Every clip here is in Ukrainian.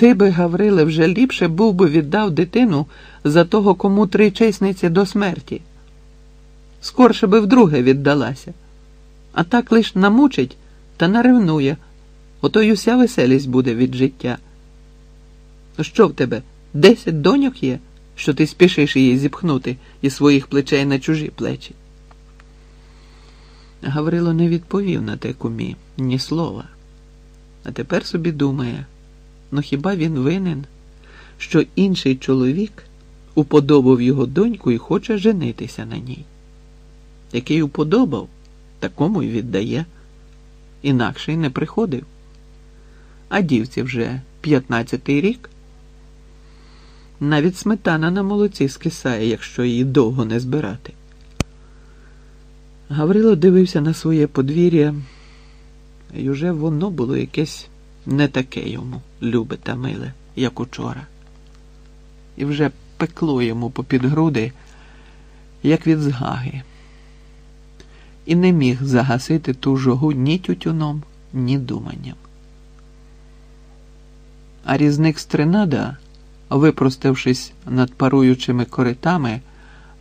Ти би, Гавриле, вже ліпше був би віддав дитину за того, кому три чесниці до смерті. Скорше би вдруге віддалася, а так лиш намучить та наревнує, ото й уся веселість буде від життя. Що в тебе? Десять доньок є, що ти спішиш її зіпхнути із своїх плечей на чужі плечі? Гаврило не відповів на те кумі ні слова. А тепер собі думає, ну хіба він винен, що інший чоловік уподобав його доньку і хоче женитися на ній? Який уподобав, такому й віддає, інакше й не приходив. А дівці вже п'ятнадцятий рік. Навіть сметана на молоці скисає, якщо її довго не збирати. Гаврило дивився на своє подвір'я, і вже воно було якесь не таке йому, любе та миле, як учора. І вже пекло йому попід груди, як від згаги, і не міг загасити ту жогу ні тютюном, ні думанням. А різник Стринада, випроставшись над паруючими коритами,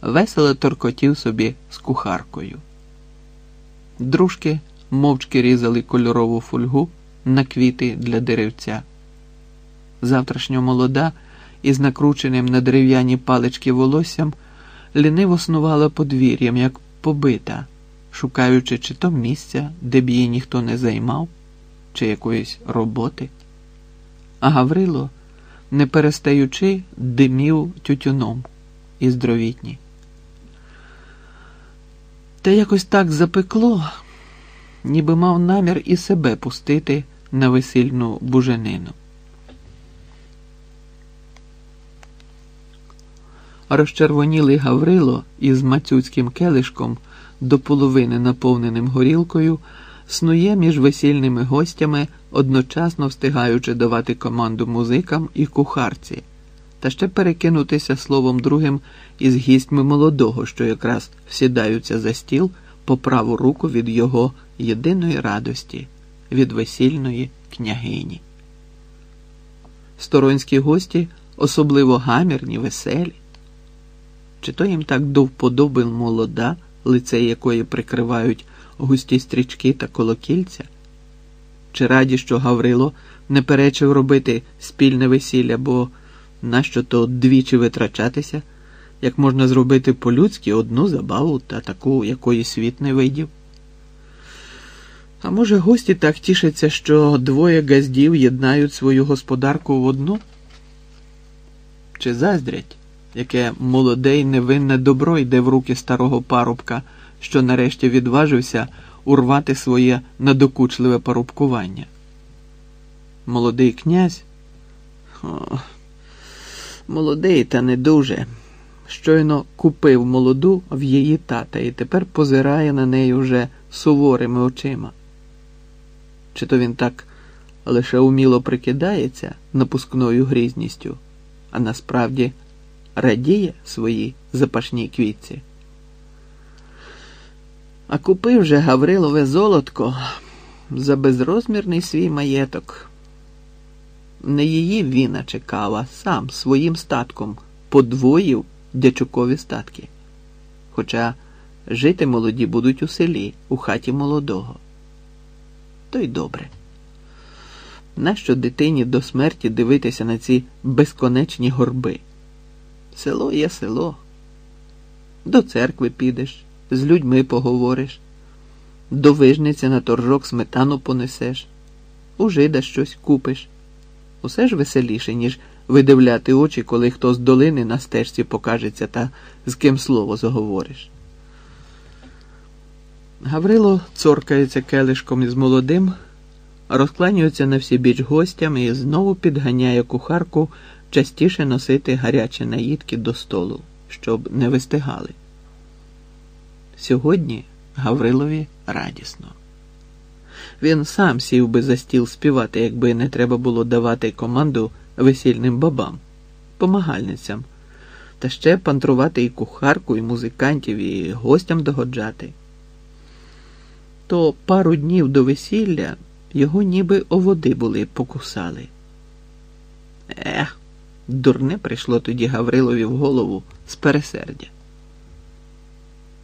весело торкотів собі з кухаркою. Дружки мовчки різали кольорову фольгу на квіти для деревця. Завтрашньо молода із накрученим на дерев'яні палички волоссям ліниво снувала подвір'ям, як побита, шукаючи чи то місця, де б її ніхто не займав, чи якоїсь роботи. А Гаврило, не перестаючи, димів тютюном із дровітні. Та якось так запекло, ніби мав намір і себе пустити на весільну буженину. Розчервонілий Гаврило із мацюцьким келишком до половини наповненим горілкою снує між весільними гостями, одночасно встигаючи давати команду музикам і кухарці, та ще перекинутися словом другим із гістьми молодого, що якраз всідаються за стіл по праву руку від його єдиної радості, від весільної княгині. Сторонські гості особливо гамірні, веселі. Чи то їм так до вподоби молода, лице якої прикривають густі стрічки та колокільця? Чи раді, що Гаврило не перечив робити спільне весілля, бо нащо то двічі витрачатися, як можна зробити по-людськи одну забаву та таку, якої світ не видів? А може, гості так тішаться, що двоє газдів єднають свою господарку в одну? Чи заздрять, яке молоде й невинне добро йде в руки старого парубка, що нарешті відважився урвати своє надокучливе парубкування? Молодий князь? О, молодий, та не дуже. Щойно купив молоду в її тата і тепер позирає на неї вже суворими очима. Чи то він так лише уміло прикидається напускною грізністю, а насправді радіє своїй запашній квітці? А купив же Гаврилове золотко за безрозмірний свій маєток. Не її віна чекала, сам своїм статком подвоїв дячукові статки. Хоча жити молоді будуть у селі, у хаті молодого то й добре. Нащо дитині до смерті дивитися на ці безконечні горби? Село є село. До церкви підеш, з людьми поговориш, до вижниці на торжок сметану понесеш, у жида щось купиш. Усе ж веселіше, ніж видивляти очі, коли хто з долини на стежці покажеться та з ким слово заговориш. Гаврило цоркається келишком із молодим, розкланюється на всі біч гостям і знову підганяє кухарку частіше носити гарячі наїдки до столу, щоб не вистигали. Сьогодні Гаврилові радісно. Він сам сів би за стіл співати, якби не треба було давати команду весільним бабам, помагальницям, та ще пантрувати і кухарку, і музикантів, і гостям догоджати то пару днів до весілля його ніби оводи були покусали. Ех, дурне прийшло тоді Гаврилові в голову з пересердя.